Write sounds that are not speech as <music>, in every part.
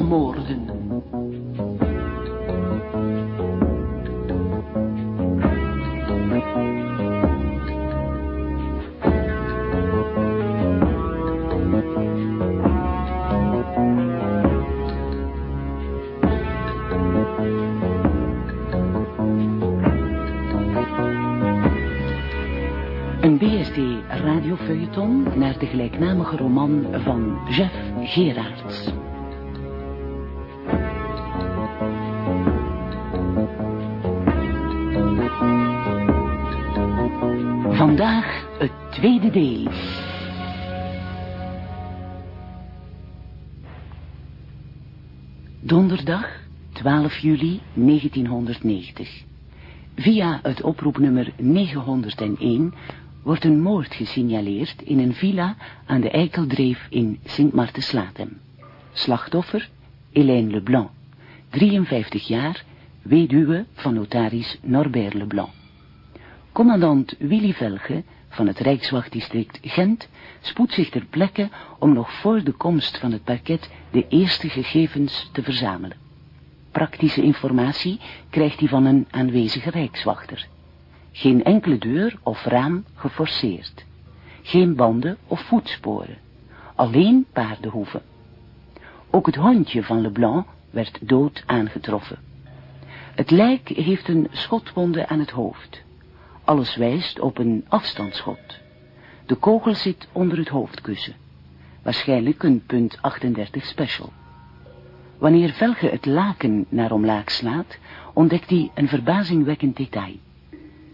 lustmoorden. Een BSD-radiofeuilleton naar de gelijknamige roman van Jeff Gerards. 12 juli 1990. Via het oproepnummer 901 wordt een moord gesignaleerd in een villa aan de Eikeldreef in sint Maartenslatem. Slachtoffer Hélène Leblanc, 53 jaar, weduwe van notaris Norbert Leblanc. Commandant Willy Velge van het Rijkswachtdistrict Gent spoedt zich ter plekke om nog voor de komst van het parket de eerste gegevens te verzamelen. Praktische informatie krijgt hij van een aanwezige rijkswachter. Geen enkele deur of raam geforceerd. Geen banden of voetsporen. Alleen paardenhoeven. Ook het hondje van Leblanc werd dood aangetroffen. Het lijk heeft een schotwonde aan het hoofd. Alles wijst op een afstandsschot. De kogel zit onder het hoofdkussen. Waarschijnlijk een punt 38 special. Wanneer Velge het laken naar omlaag slaat, ontdekt hij een verbazingwekkend detail.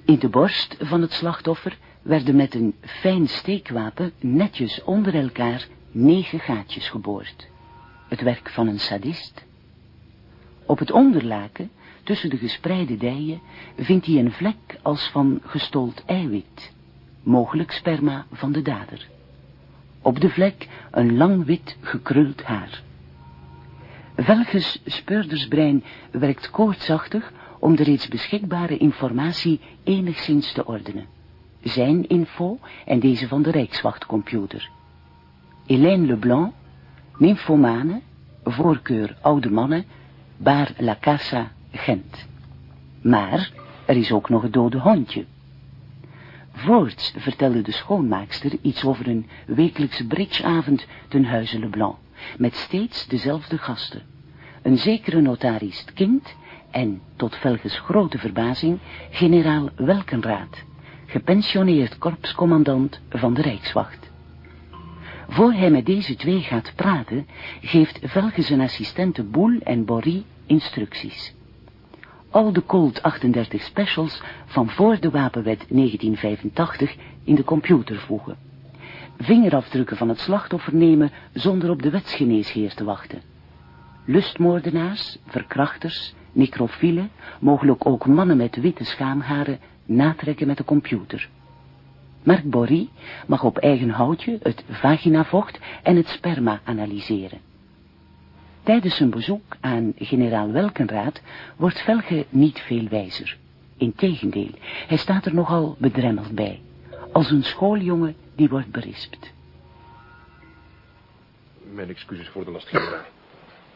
In de borst van het slachtoffer werden met een fijn steekwapen netjes onder elkaar negen gaatjes geboord. Het werk van een sadist. Op het onderlaken, tussen de gespreide dijen, vindt hij een vlek als van gestold eiwit, mogelijk sperma van de dader. Op de vlek een lang wit gekruld haar. Velges speurdersbrein werkt koortsachtig om de reeds beschikbare informatie enigszins te ordenen. Zijn info en deze van de Rijkswachtcomputer. Hélène Leblanc, nymphomane, voorkeur oude mannen, Bar La Casa, Gent. Maar er is ook nog het dode hondje. Voorts vertelde de schoonmaakster iets over een wekelijkse bridgeavond ten huize Leblanc, met steeds dezelfde gasten. Een zekere notaris kind en, tot Velges grote verbazing, generaal Welkenraad, gepensioneerd korpscommandant van de Rijkswacht. Voor hij met deze twee gaat praten, geeft Velge zijn assistenten Boel en Borrie instructies. Al de Colt 38 specials van voor de wapenwet 1985 in de computer voegen. Vingerafdrukken van het slachtoffer nemen zonder op de wetsgeneesheer te wachten. Lustmoordenaars, verkrachters, necrofielen, mogelijk ook mannen met witte schaamharen, natrekken met de computer. Mark Borrie mag op eigen houtje het vaginavocht en het sperma analyseren. Tijdens zijn bezoek aan generaal Welkenraad wordt Velge niet veel wijzer. Integendeel, hij staat er nogal bedremmeld bij, als een schooljongen die wordt berispt. Mijn excuses voor de last, generaal. <laughs>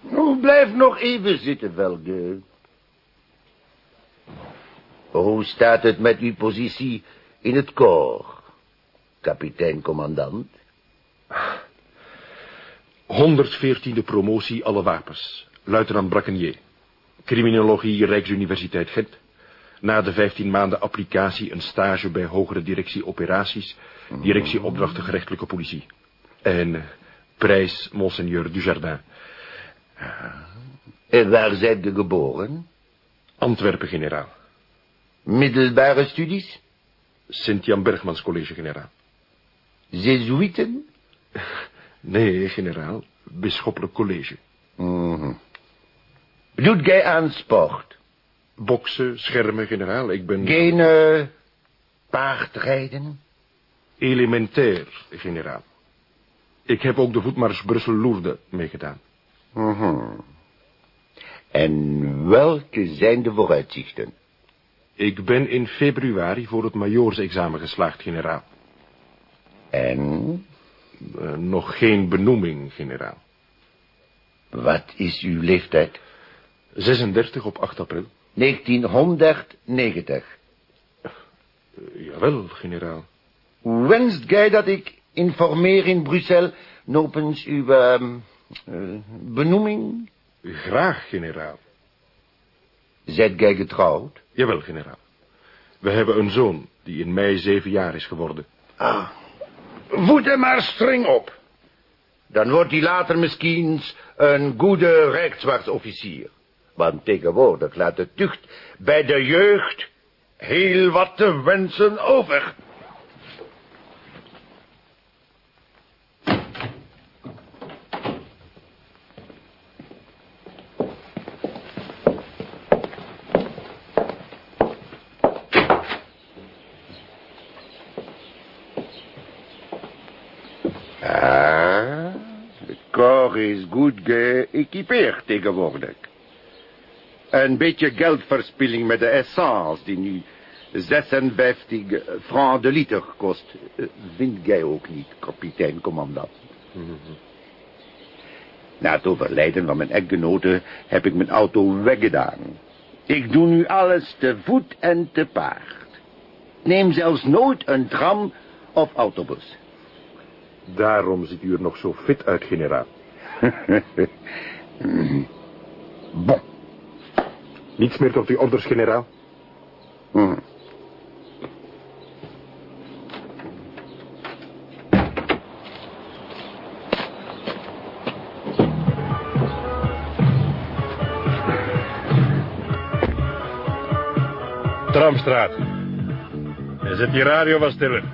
Nou, blijf nog even zitten, Velge. Hoe staat het met uw positie in het koor, kapitein-commandant? 114e promotie alle wapens. Luitenant Bracconier. Criminologie Rijksuniversiteit Gent. Na de 15 maanden applicatie een stage bij hogere directie operaties. Directie opdrachten gerechtelijke politie. En eh, prijs Monseigneur Dujardin. En waar zijt u geboren? Antwerpen, generaal. Middelbare studies? Sint-Jan Bergmans College, generaal. Jezuïten? <laughs> Nee, generaal. Bisschoppelijk college. Mhm. Doet gij aan sport? Boksen, schermen, generaal. Ik ben... Geen paardrijden? Elementair, generaal. Ik heb ook de voetmars Brussel-Lourdes meegedaan. Mhm. En welke zijn de vooruitzichten? Ik ben in februari voor het majoorsexamen geslaagd, generaal. En? Eh, nog geen benoeming, generaal. Wat is uw leeftijd? 36 op 8 april. 1990. Uh, jawel, generaal. Wenst gij dat ik informeer in Brussel nopens uw uh, uh, benoeming? Graag, generaal. Zijt gij getrouwd? Jawel, generaal. We hebben een zoon die in mei zeven jaar is geworden. Ah. Voed hem maar streng op. Dan wordt hij later misschien een goede rechtswaartsofficier. Want tegenwoordig laat de tucht bij de jeugd heel wat te wensen over. Ah, de kor is goed geëquipeerd tegenwoordig. Een beetje geldverspilling met de essence die nu 56 francs de liter kost. Vindt gij ook niet, kapitein, commandant? Na het overlijden van mijn echtgenote heb ik mijn auto weggedaan. Ik doe nu alles te voet en te paard. Neem zelfs nooit een tram of autobus. Daarom ziet u er nog zo fit uit, generaal. <laughs> bon. Niets meer tot uw orders, generaal? Hmm. Tramstraat. En zet die radio wat stiller.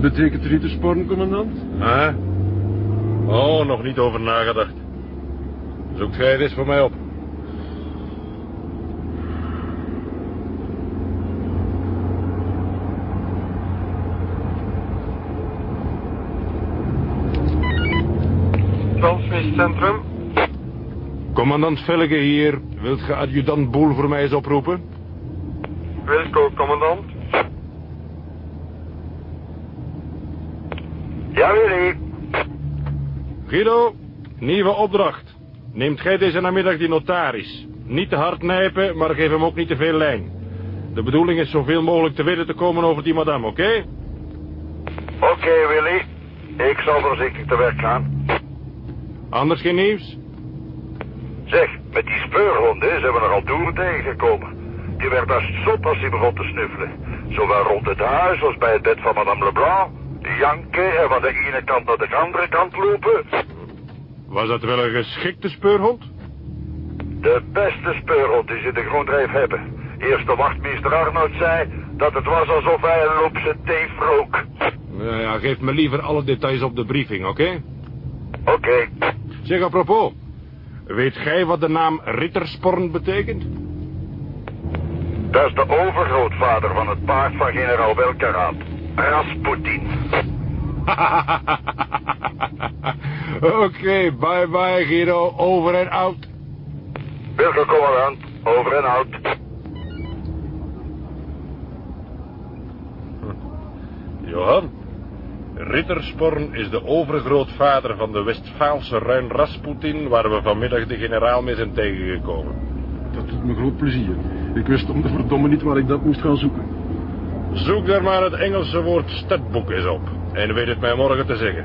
Wat betekent rittersporen, commandant? Ah? Oh, nog niet over nagedacht. Zoekt gij dit voor mij op? Transmissiecentrum. Commandant Velge hier. Wilt ge adjudant Boel voor mij eens oproepen? Wilco, commandant. Ja, Willy. Guido, nieuwe opdracht. Neemt gij deze namiddag die notaris. Niet te hard nijpen, maar geef hem ook niet te veel lijn. De bedoeling is zoveel mogelijk te weten te komen over die madame, oké? Oké, Willy. Ik zal voorzichtig te werk gaan. Anders geen nieuws? Zeg, met die speurhonden zijn we er al toeren tegengekomen. Die werd als zot als hij begon te snuffelen. Zowel rond het huis als bij het bed van Madame Leblanc. Janken en van de ene kant naar de andere kant lopen. Was dat wel een geschikte speurhond? De beste speurhond die ze in de groendrijf hebben. Eerste wachtmeester Arnoud zei dat het was alsof hij een loopse teef rook. Nou ja, geef me liever alle details op de briefing, oké? Oké. Zeg, apropos. Weet gij wat de naam Rittersporn betekent? Dat is de overgrootvader van het paard van generaal Welkeraad. Rasputin. <laughs> Oké, bye bye Guido, over en out. Wilke commandant, over en out. Johan, Rittersporn is de overgrootvader van de Westfaalse ruin Rasputin... waar we vanmiddag de generaal mee zijn tegengekomen. Dat doet me groot plezier. Ik wist om de verdomme niet waar ik dat moest gaan zoeken. Zoek daar maar het Engelse woord stadboek eens op. En weet het mij morgen te zeggen.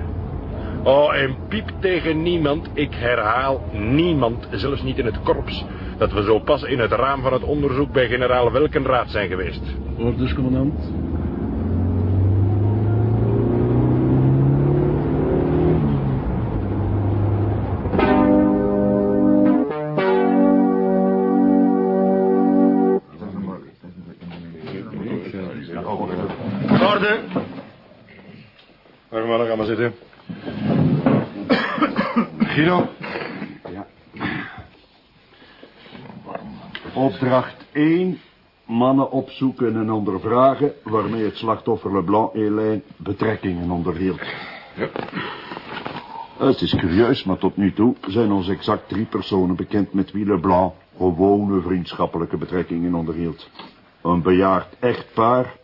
Oh, en piep tegen niemand, ik herhaal niemand, zelfs niet in het korps... dat we zo pas in het raam van het onderzoek bij generaal Welkenraad zijn geweest. Orders, commandant. Orde. Maar, ga maar zitten. Guido. Ja. Opdracht 1. Mannen opzoeken en ondervragen waarmee het slachtoffer Leblanc Hélène betrekkingen onderhield. Ja. Het is curieus, maar tot nu toe zijn ons exact drie personen bekend met wie Leblanc gewone vriendschappelijke betrekkingen onderhield. Een bejaard echtpaar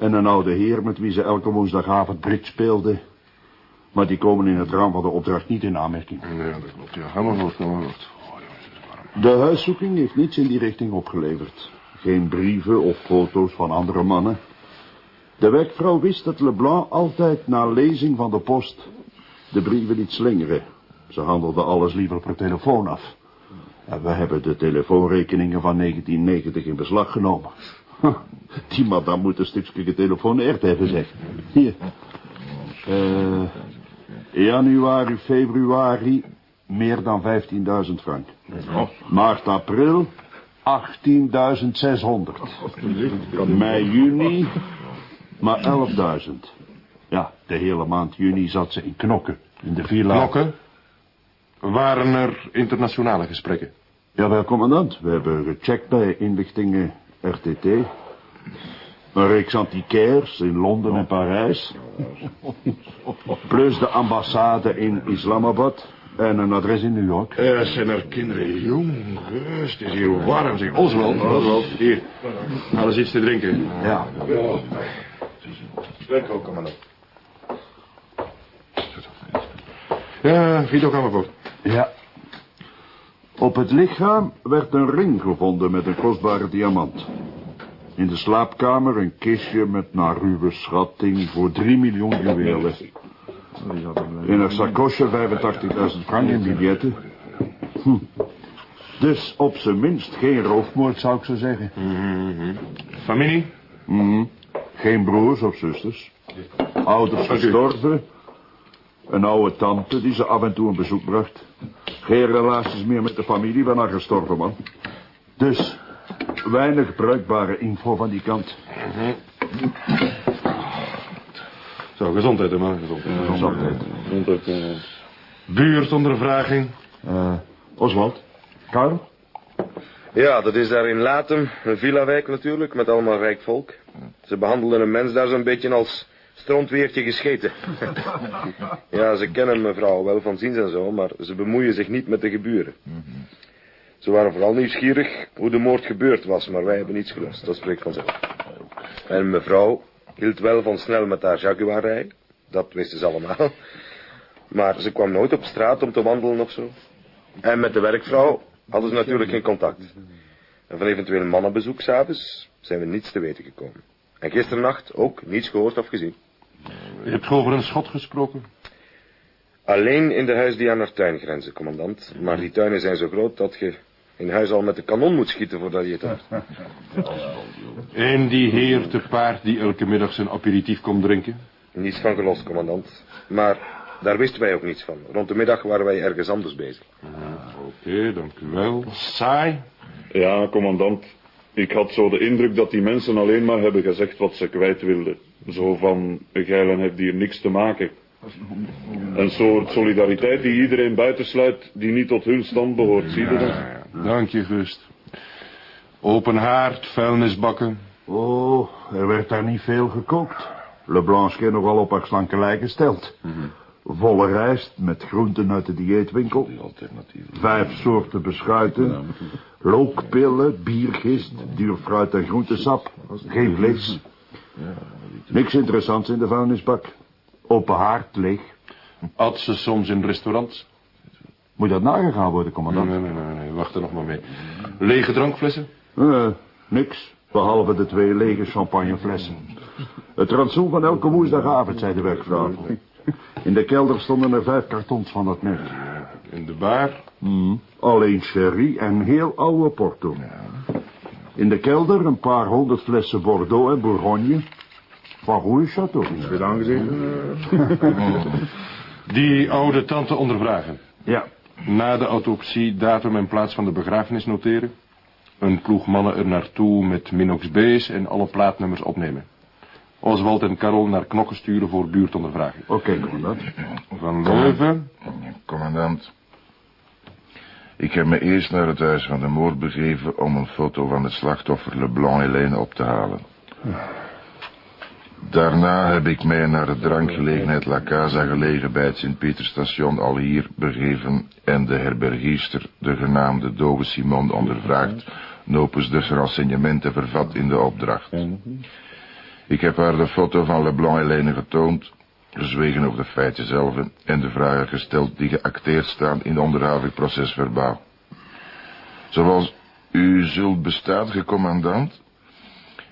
en een oude heer met wie ze elke woensdagavond bridge speelde. Maar die komen in het raam van de opdracht niet in aanmerking. Nee, dat klopt. Ja, ga maar voort, ga maar voort. De huiszoeking heeft niets in die richting opgeleverd. Geen brieven of foto's van andere mannen. De werkvrouw wist dat Leblanc altijd na lezing van de post de brieven liet slingeren. Ze handelde alles liever per telefoon af. En we hebben de telefoonrekeningen van 1990 in beslag genomen. <laughs> Die madame moet een stukje getelefoneerd hebben, zeg. Hier. Eh, januari, februari, meer dan 15.000 frank. Maart, april, 18.600. Mei, juni, maar 11.000. Ja, de hele maand juni zat ze in knokken. In de villa. Knokken? Waren er internationale gesprekken? Jawel, commandant. We hebben gecheckt bij inlichtingen RTT. Een reeks antiquairs in Londen en Parijs. Plus de ambassade in Islamabad. En een adres in New York. Er zijn er kinderen. Jongens, het is hier warm. Zeg, Oswald, Oswald, hier. Haal eens iets te drinken. Ja. Drink ook, commandant. Ja, Vito, ga maar voort. Ja. Op het lichaam werd een ring gevonden met een kostbare diamant. In de slaapkamer een kistje met naar ruwe schatting voor 3 miljoen juwelen. In een sakosje 85.000 frank in biljetten. Hm. Dus op zijn minst geen roofmoord, zou ik zo zeggen. Familie? Mhm. Geen broers of zusters. Ouders gestorven. Een oude tante die ze af en toe een bezoek bracht. Geen relaties meer met de familie van haar gestorven man. Dus weinig bruikbare info van die kant. Zo, gezondheid, hè, man. Gezondheid. Gezondheid. Gezondheid. eh. Buurtondervraging. Eh, Oswald? Karel? Ja, dat is daar in Latem, een villa-wijk natuurlijk, met allemaal rijk volk. Ze behandelen een mens daar zo'n beetje als strontweertje gescheten. <laughs> ja, ze kennen mevrouw wel van ziens en zo, maar ze bemoeien zich niet met de geburen. Ze waren vooral nieuwsgierig hoe de moord gebeurd was, maar wij hebben niets gelust, dat spreekt vanzelf. En mevrouw hield wel van snel met haar Jaguar rijden, dat wisten ze allemaal. Maar ze kwam nooit op straat om te wandelen of zo. En met de werkvrouw hadden ze natuurlijk geen contact. En van eventueel mannenbezoek s'avonds zijn we niets te weten gekomen. En gisternacht ook niets gehoord of gezien. Je hebt over een schot gesproken. Alleen in de huis die aan haar tuin grenzen, commandant. Maar die tuinen zijn zo groot dat je in huis al met de kanon moet schieten voordat je het hebt. <laughs> En die heer te paard die elke middag zijn aperitief komt drinken. Niets van gelost, commandant. Maar daar wisten wij ook niets van. Rond de middag waren wij ergens anders bezig. Oké, dank u wel. Saai. Ja, commandant. Ik had zo de indruk dat die mensen alleen maar hebben gezegd wat ze kwijt wilden. Zo van, geilen heeft hier niks te maken. Een soort solidariteit die iedereen buitensluit die niet tot hun stand behoort. Zie je dat? Dank je, Gust. Open haard, vuilnisbakken. Oh, er werd daar niet veel gekookt. Leblanc scheen nogal op haar slanke lijk gesteld. Volle rijst met groenten uit de dieetwinkel. Vijf soorten beschuiten. Lookpillen, biergist, duur fruit en groentesap. Geen vlees. Niks interessants in de vuilnisbak. Open haard, leeg. At ze soms in restaurants? Moet dat nagegaan worden, commandant? nee, nee, nee, nee, wacht er nog maar mee. Lege drankflessen? Eh, niks. Behalve de twee lege champagneflessen. Het rantsoen van elke woensdagavond, zei de werkvrouw. <laughs> In de kelder stonden er vijf kartons van dat merk. In de bar? Hmm. Alleen sherry en heel oude porto. In de kelder een paar honderd flessen Bordeaux en Bourgogne. Van goede château. <laughs> <laughs> Die oude tante ondervragen. Ja. Na de autopsie datum en plaats van de begrafenis noteren. Een ploeg mannen er naartoe met Minox B's en alle plaatnummers opnemen. Oswald en Karel naar knokken sturen voor buurtondervraging. Oké, commandant. Van Leuven, Commandant. Ik heb me eerst naar het huis van de moord begeven om een foto van het slachtoffer Leblanc Hélène op te halen. Daarna heb ik mij naar de drankgelegenheid La Casa gelegen bij het Sint-Pieterstation al hier begeven en de herbergierster, de genaamde Dove Simon, ondervraagd, nopens de renseignementen vervat in de opdracht. Ik heb haar de foto van Leblanc Helene getoond, gezwegen over de feiten zelf en de vragen gesteld die geacteerd staan in de onderhavig procesverbaal. Zoals u zult bestaan, commandant,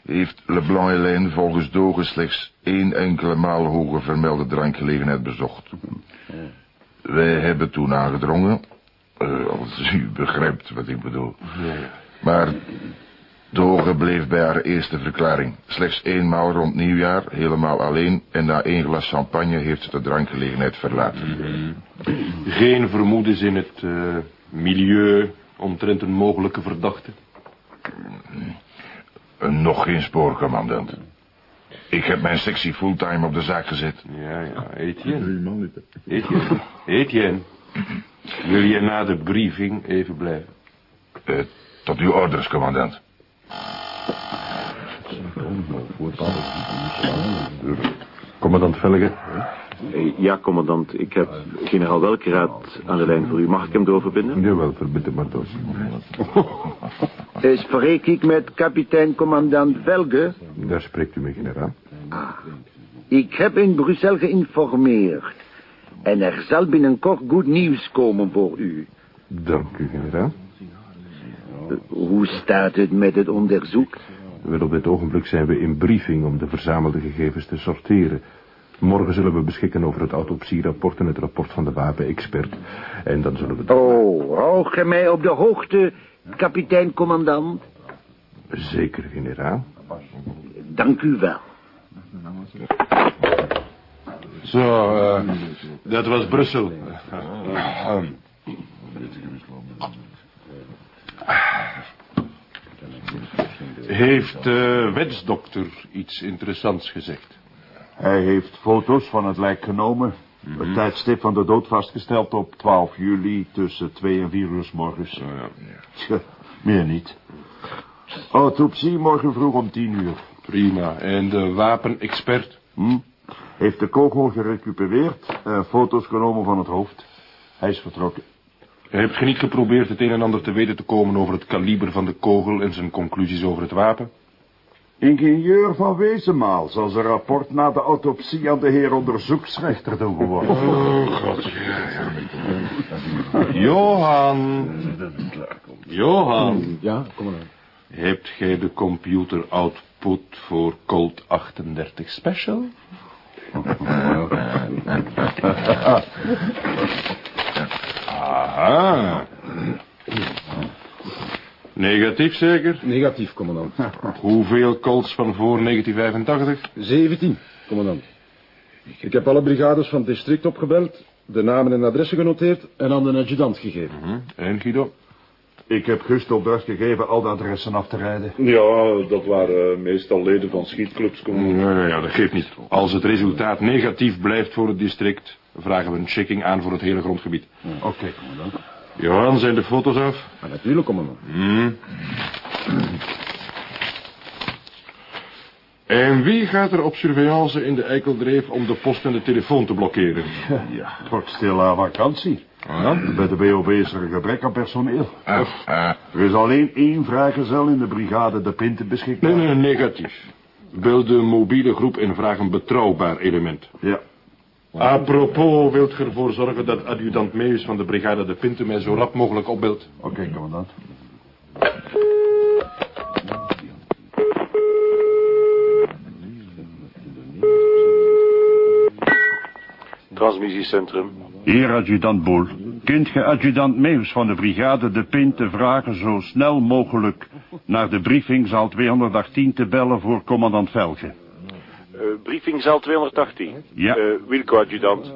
heeft Leblanc Helene volgens Dogen slechts één enkele maal hoge vermelde drankgelegenheid bezocht. Wij hebben toen aangedrongen, uh, als u begrijpt wat ik bedoel. Maar Dogen bleef bij haar eerste verklaring. Slechts eenmaal rond nieuwjaar, helemaal alleen, en na één glas champagne heeft ze de drankgelegenheid verlaten. Geen vermoedens in het uh, milieu omtrent een mogelijke verdachte? Nog geen spoor, commandant. Ik heb mijn sectie fulltime op de zaak gezet. Ja, ja, Etienne. Etienne. Etienne. Wil je na de briefing even blijven? Uh, tot uw orders, commandant. Commandant Velge. Ja, commandant. Ik heb generaal Welkeraad aan de lijn voor u. Mag ik hem doorverbinden? Jawel, verbind hem maar door. <laughs> Spreek ik met kapitein commandant Velge? Daar spreekt u mee, generaal. Ah, ik heb in Brussel geïnformeerd. En er zal binnenkort goed nieuws komen voor u. Dank u, generaal. Hoe staat het met het onderzoek? Wel, op dit ogenblik zijn we in briefing om de verzamelde gegevens te sorteren. Morgen zullen we beschikken over het autopsierapport en het rapport van de wapenexpert. En dan zullen we... Oh, hoog je mij op de hoogte, kapitein-commandant? Zeker, generaal. Dank u wel. Zo, uh, dat was Brussel. Heeft de wetsdokter iets interessants gezegd? Hij heeft foto's van het lijk genomen. Het tijdstip van de dood vastgesteld op 12 juli tussen 2 en 4 uur s morgens. Oh, ja. Tja, meer niet. Autopsie morgen vroeg om 10 uur. Prima. En de wapenexpert? Hm? Heeft de kogel gerecupereerd en foto's genomen van het hoofd. Hij is vertrokken. Hebt ge niet geprobeerd het een en ander te weten te komen over het kaliber van de kogel en zijn conclusies over het wapen? Ingenieur van Wezenmaal zal zijn rapport na de autopsie aan de heer onderzoeksrechter doen geworden. Oh, god, ja, ja. Johan. Johan. Ja, kom maar aan. Hebt gij de computer output voor Colt 38 Special? <laughs> Aha. Negatief zeker? Negatief, commandant. <laughs> Hoeveel Colts van voor 1985? 17, commandant. Ik heb alle brigades van het district opgebeld, de namen en adressen genoteerd en aan de adjudant gegeven. En Guido? Ik heb Gust opdracht gegeven al de adressen af te rijden. Ja, dat waren meestal leden van schietclubs. Ja, ja, ja, dat geeft niet. Als het resultaat negatief blijft voor het district... vragen we een checking aan voor het hele grondgebied. Oké, commandant. Johan, zijn de foto's af? Maar natuurlijk, commandant. Hm. En wie gaat er op surveillance in de Eikeldreef om de post en de telefoon te blokkeren? Ja, het wordt stil aan vakantie. Ah, Bij de BOB is er een gebrek aan personeel. Ah, ah. Er is alleen één vrijgezel in de brigade de Pinte beschikbaar. nee, nee, negatief. Bel de mobiele groep en vraag een betrouwbaar element. Ja, Apropos, wilt ge ervoor zorgen dat adjudant Meus van de brigade de Pinte mij zo rap mogelijk opbelt? oké, commandant. Transmissiecentrum. Heer adjudant Boel, kunt ge adjudant Meus van de brigade de Pinte vragen zo snel mogelijk naar de briefingzaal 218 te bellen voor commandant Velge? Uh, briefingzaal 218. Ja. Uh, Wilco adjudant.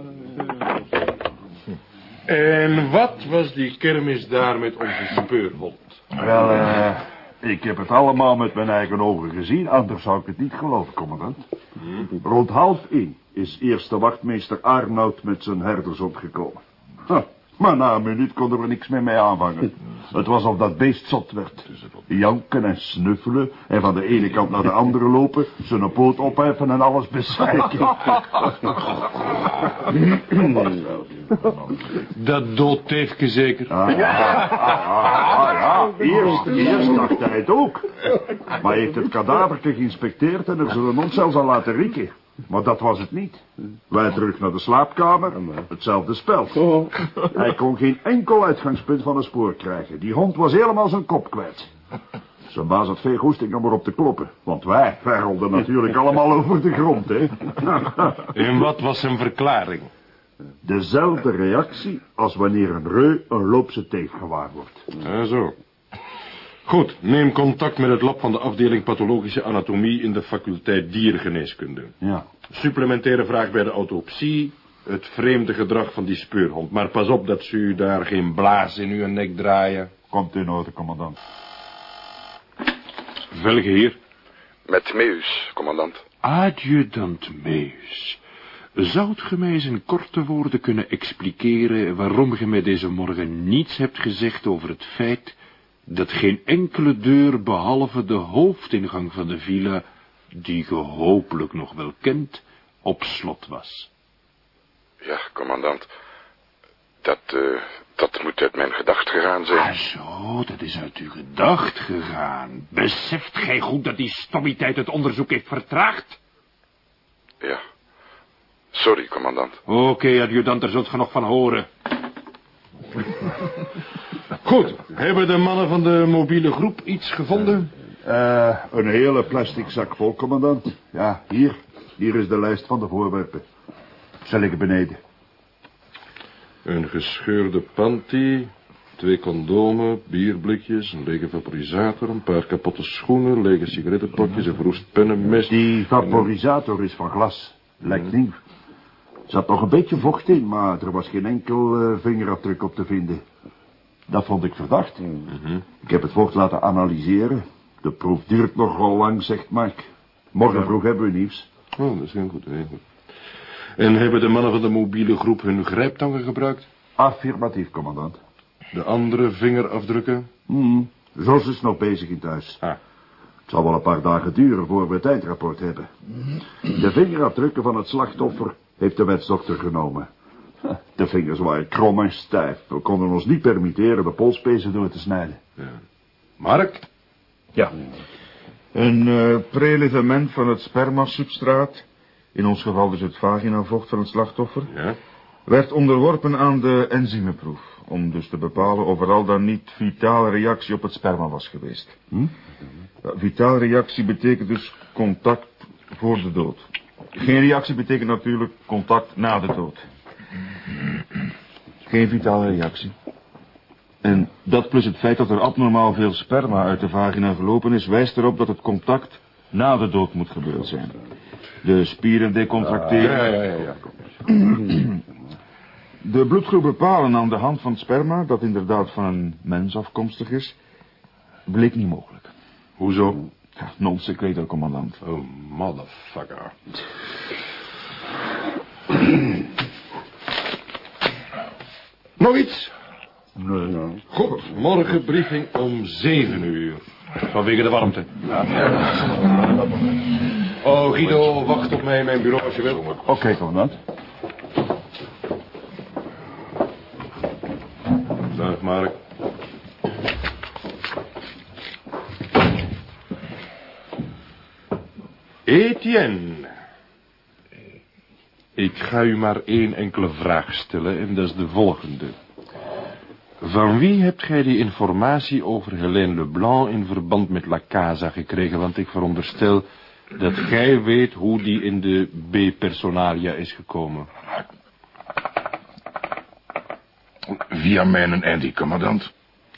En wat was die kermis daar met onze speurhond? Wel, eh, ik heb het allemaal met mijn eigen ogen gezien, anders zou ik het niet geloven, commandant. Rond half één is eerste wachtmeester Arnoud met zijn herders opgekomen. Maar na een minuut konden we niks meer mee aanvangen. Het was of dat beest zot werd. Janken en snuffelen en van de ene kant naar de andere lopen, zijn poot opheffen en alles bezwijken. <laughs> Dat doodteefje zeker. Ah, ja, ah, ja. Eerst, eerst dacht hij het ook. Maar hij heeft het kadavertje geïnspecteerd en er zullen ons zelfs al laten rieken. Maar dat was het niet. Wij terug naar de slaapkamer, hetzelfde spel. Hij kon geen enkel uitgangspunt van een spoor krijgen. Die hond was helemaal zijn kop kwijt. Zijn baas had veel goesting om erop te kloppen. Want wij, wij rolden natuurlijk allemaal over de grond, hè. En wat was zijn verklaring? Dezelfde reactie als wanneer een reu een loopse teef gewaar wordt. Ja, zo. Goed, neem contact met het lab van de afdeling pathologische anatomie in de faculteit diergeneeskunde. Ja. Supplementaire vraag bij de autopsie, het vreemde gedrag van die speurhond. Maar pas op dat ze u daar geen blaas in uw nek draaien. Komt in orde, commandant. Velge hier. Met Meus, commandant. Adjudant Meus. Zoudt ge mij eens in korte woorden kunnen expliceren waarom ge mij deze morgen niets hebt gezegd over het feit dat geen enkele deur behalve de hoofdingang van de villa, die ge hopelijk nog wel kent, op slot was? Ja, commandant. Dat, eh, dat moet uit mijn gedacht gegaan zijn. Ah, zo, dat is uit uw gedacht gegaan. Beseft gij goed dat die stommiteit het onderzoek heeft vertraagd? Ja. Sorry, commandant. Oké, adjudant, daar zult ge nog van horen. <laughs> Goed, hebben de mannen van de mobiele groep iets gevonden? Eh, een hele plastic zak vol, commandant. Ja, hier. Hier is de lijst van de voorwerpen. Ze liggen beneden. Een gescheurde panty, twee condomen, bierblikjes, een lege vaporisator, een paar kapotte schoenen, lege sigarettenpakjes, een verroest pennenmes. Die vaporisator is van glas. Lijkt nieuw. Er zat nog een beetje vocht in, maar er was geen enkel eh, vingerafdruk op te vinden. Dat vond ik verdacht. Ik heb het vocht laten analyseren. De proef duurt nogal lang, zegt Mark. Morgen vroeg hebben we nieuws. Oh, dat is heel goed, heel goed. En hebben de mannen van de mobiele groep hun grijptangen gebruikt? Affirmatief, commandant. De andere vingerafdrukken? Hmm. Jos is nog bezig in thuis. Ah. Het zal wel een paar dagen duren voor we het eindrapport hebben. De vingerafdrukken van het slachtoffer heeft de wetsdokter genomen. De vingers waren krom en stijf. We konden ons niet permitteren de polspezen door te snijden. Mark? Ja. Een eh prelevement van het spermasubstraat, in ons geval dus het vaginavocht van het slachtoffer, Ja. werd onderworpen aan de enzymenproef, om dus te bepalen of er al dan niet vitale reactie op het sperma was geweest. Hm? Ja, vitale reactie betekent dus contact voor de dood. Geen reactie betekent natuurlijk contact na de dood. Geen vitale reactie. En dat plus het feit dat er abnormaal veel sperma uit de vagina gelopen is, wijst erop dat het contact na de dood moet gebeurd zijn. De spieren decontracteren. Ja, ja, ja, ja. De bloedgroep bepalen aan de hand van het sperma, dat inderdaad van een mens afkomstig is, bleek niet mogelijk. Hoezo? Ja, non secreto, commandant. Oh, motherfucker. Nog iets? Nee. Goed, morgen briefing om zeven uur. Vanwege de warmte. Oh, Guido, wacht op mij in mijn bureau als je wilt. Oké, commandant. Dag, Mark. Ik ga u maar één enkele vraag stellen en dat is de volgende. Van wie hebt gij die informatie over Helene Leblanc in verband met La Casa gekregen? Want ik veronderstel dat gij weet hoe die in de B-personalia is gekomen. Via mijn Andy, commandant.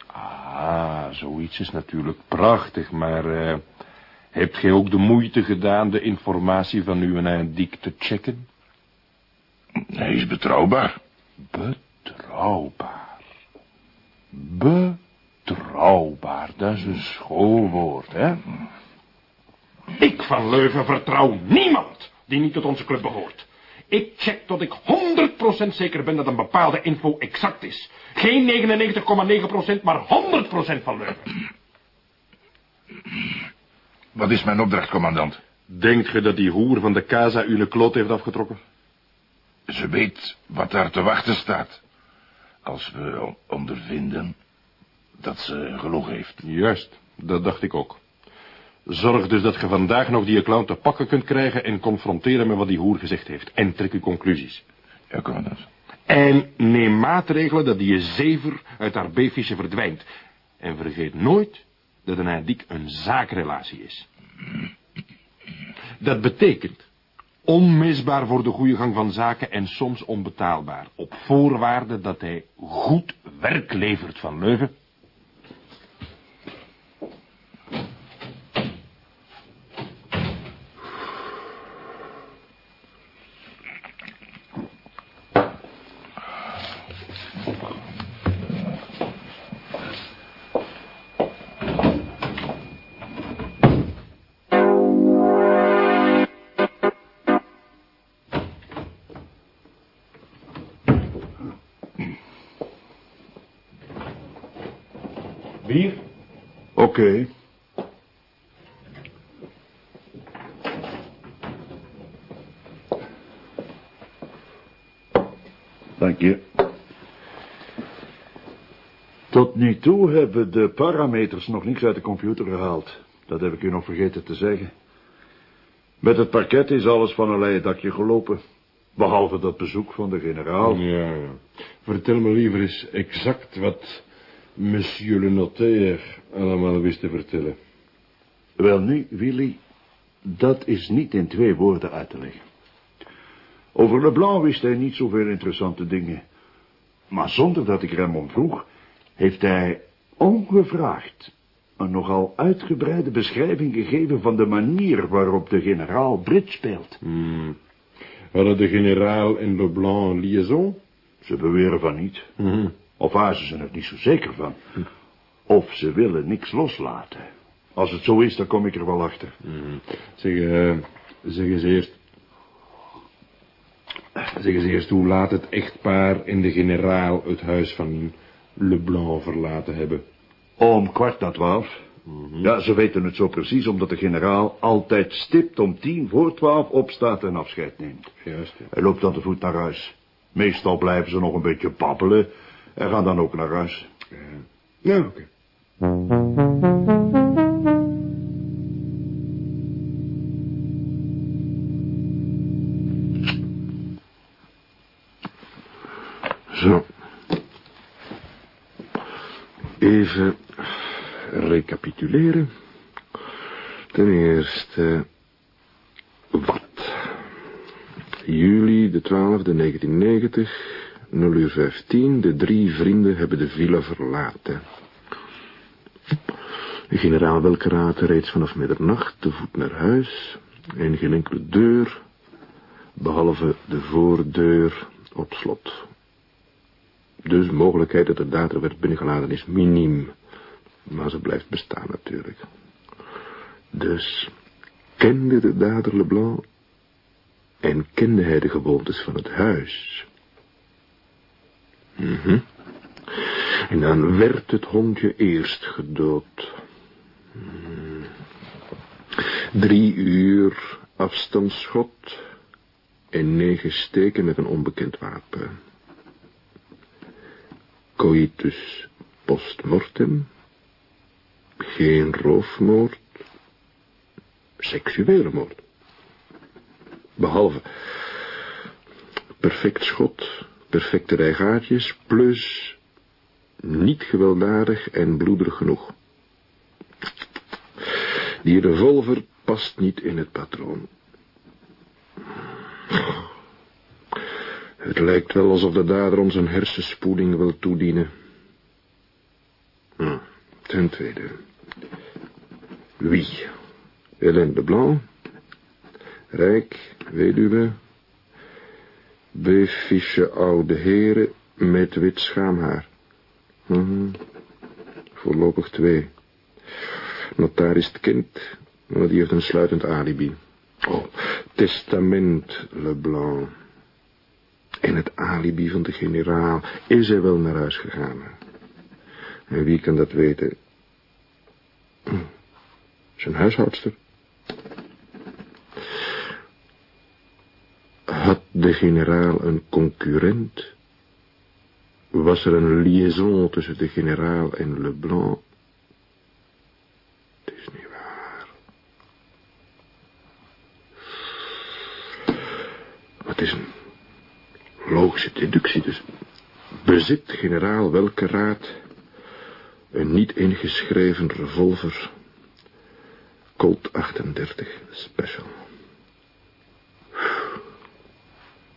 Ah, zoiets is natuurlijk prachtig, maar eh, hebt gij ook de moeite gedaan de informatie van uw Andiek te checken? Hij is betrouwbaar. Betrouwbaar. Betrouwbaar, dat is een schoolwoord, hè? Ik van Leuven vertrouw niemand die niet tot onze club behoort. Ik check tot ik 100% zeker ben dat een bepaalde info exact is. Geen 99,9%, maar 100% van leugen. Wat is mijn opdracht, commandant? Denkt ge dat die hoer van de Casa u een kloot heeft afgetrokken? Ze weet wat daar te wachten staat. Als we ondervinden dat ze gelog heeft. Juist, dat dacht ik ook. Zorg dus dat je vandaag nog die clown te pakken kunt krijgen... en confronteren met wat die hoer gezegd heeft. En trek uw conclusies. Ja, commandant. En neem maatregelen dat die zever uit haar beefje verdwijnt. En vergeet nooit dat een indiek een zaakrelatie is. Dat betekent onmisbaar voor de goede gang van zaken en soms onbetaalbaar. Op voorwaarde dat hij goed werk levert van Leuven. Oké. Dank je. Tot nu toe hebben de parameters nog niks uit de computer gehaald. Dat heb ik u nog vergeten te zeggen. Met het parket is alles van een leien dakje gelopen. Behalve dat bezoek van de generaal. Ja, ja. Vertel me liever eens exact wat monsieur le notaire allemaal wist te vertellen. Wel nu, Willy, dat is niet in twee woorden uit te leggen. Over Leblanc wist hij niet zoveel interessante dingen. Maar zonder dat ik hem om vroeg, heeft hij ongevraagd een nogal uitgebreide beschrijving gegeven van de manier waarop de generaal Brit speelt. Hmm. Hadden de generaal en Leblanc een liaison? Ze beweren van niet. Mhm. Of waar ze zijn er niet zo zeker van. Of ze willen niks loslaten. Als het zo is, dan kom ik er wel achter. Mhm. Zeg, eh, zeg eens eerst... Zeg eens eerst hoe laat het echtpaar en de generaal het huis van Leblanc verlaten hebben. Om kwart na twaalf. Ja, ze weten het zo precies, omdat de generaal altijd stipt om tien voor twaalf opstaat en afscheid neemt. Juist, ja. Hij loopt dan te voet naar huis. Meestal blijven ze nog een beetje babbelen en gaan dan ook naar huis. Ja, oké. Zo. Even recapituleren. Ten eerste, wat? Juli de 12e 1990, 0 uur 15, de drie vrienden hebben de villa verlaten. De generaal Welkeraad reeds vanaf middernacht te voet naar huis en geen enkele deur, behalve de voordeur op slot. Dus mogelijkheid dat de dader werd binnengeladen is miniem, maar ze blijft bestaan natuurlijk. Dus kende de dader Leblanc en kende hij de gewoontes van het huis. Mhm. En dan werd het hondje eerst gedood. Hmm. Drie uur afstandsschot en negen steken met een onbekend wapen. Coitus postmortem, geen roofmoord, seksuele moord. Behalve perfect schot, perfecte rijgaatjes, plus niet gewelddadig en bloederig genoeg. Die revolver past niet in het patroon. Het lijkt wel alsof de dader ons een hersenspoeling wil toedienen. Hm, Ten tweede. Wie? Hélène de Blanc. Rijk, weduwe. Beefische oude heren met wit schaamhaar. Mhm. Voorlopig twee. Notaris het kind, maar die heeft een sluitend alibi. Oh, testament Leblanc. En het alibi van de generaal. Is hij wel naar huis gegaan? En wie kan dat weten? Hm. Zijn huishoudster. Had de generaal een concurrent? Was er een liaison tussen de generaal en Leblanc? Het is niet waar. Wat is een logische deductie dus? Bezit generaal welke raad een niet ingeschreven revolver Colt 38 Special.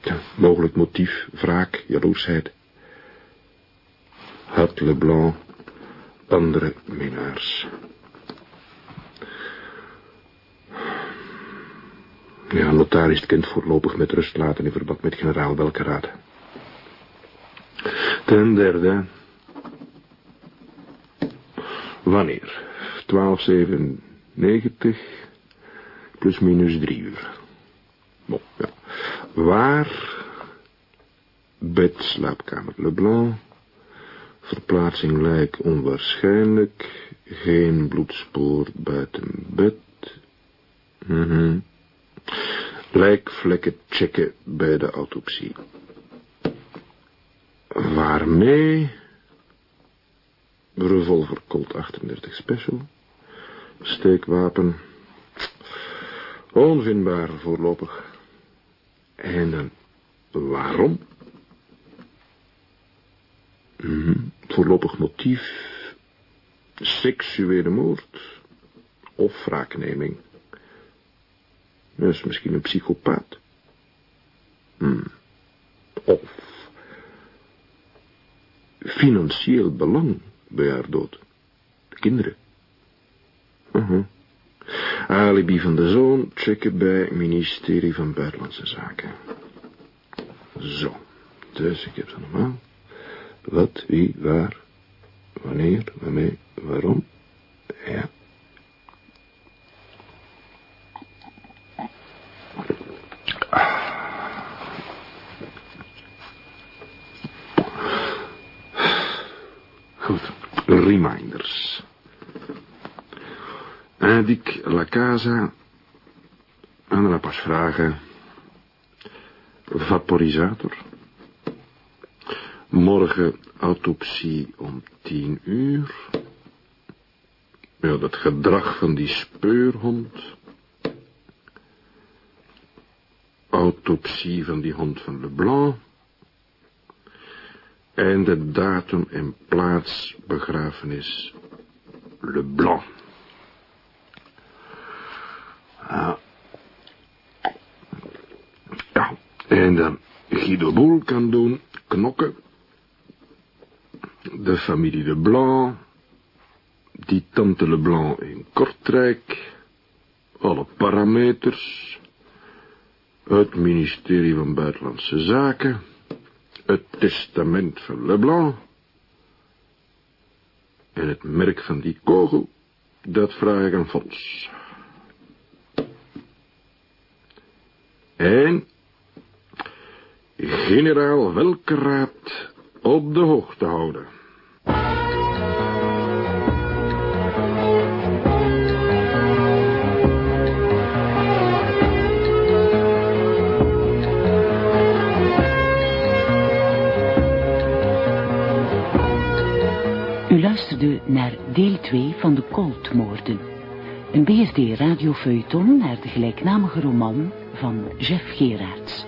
Ja, mogelijk motief, wraak, jaloersheid. Had Leblanc andere minnaars. Ja, notaris kind voorlopig met rust laten in verband met generaal Welkeraad. Ten derde. Wanneer? 1297 plus minus drie uur. Bon, ja. Waar? Bed, slaapkamer Leblanc. Verplaatsing lijk onwaarschijnlijk. Geen bloedspoor buiten bed. Mm Lijkvlekken checken bij de autopsie. Waarmee? Revolver Colt 38 Special. Steekwapen. Onvindbaar voorlopig. En dan waarom? Mm Voorlopig motief. Seksuele moord. Of wraakneming. Dat is misschien een psychopaat. Hmm. Of financieel belang bij haar dood. De kinderen. -huh. Alibi van de zoon checken bij het ministerie van Buitenlandse Zaken. Zo, dus ik heb ze normaal. Wat, wie, waar, wanneer, waarmee, waarom. Ja. Goed, reminders. Indique la casa. Dan pas vragen. Vaporisator. Morgen autopsie om tien uur. Ja, dat gedrag van die speurhond. Autopsie van die hond van Leblanc. En de datum en plaats begrafenis Leblanc. Ja. ja, en dan Guido Boel kan doen, knokken. De familie Leblanc, die tante Leblanc in Kortrijk, alle parameters, het ministerie van Buitenlandse Zaken, het testament van Leblanc en het merk van die kogel, dat vraag ik aan Fons. En generaal Welkeraad op de hoogte houden. Luisterde naar deel 2 van de Coltmoorden. Een BSD-radiofeuilleton naar de gelijknamige roman van Jeff Gerards.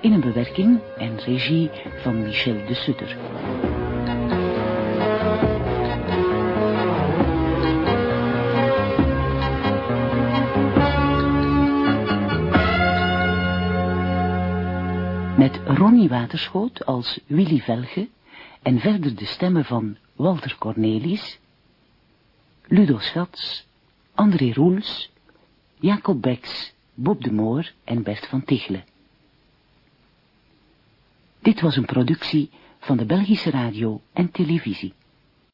In een bewerking en regie van Michel de Sutter. Met Ronnie Waterschoot als Willy Velge en verder de stemmen van Walter Cornelis, Ludo Schatz, André Roels, Jacob Beks, Bob de Moor en Bert van Tichelen. Dit was een productie van de Belgische Radio en Televisie.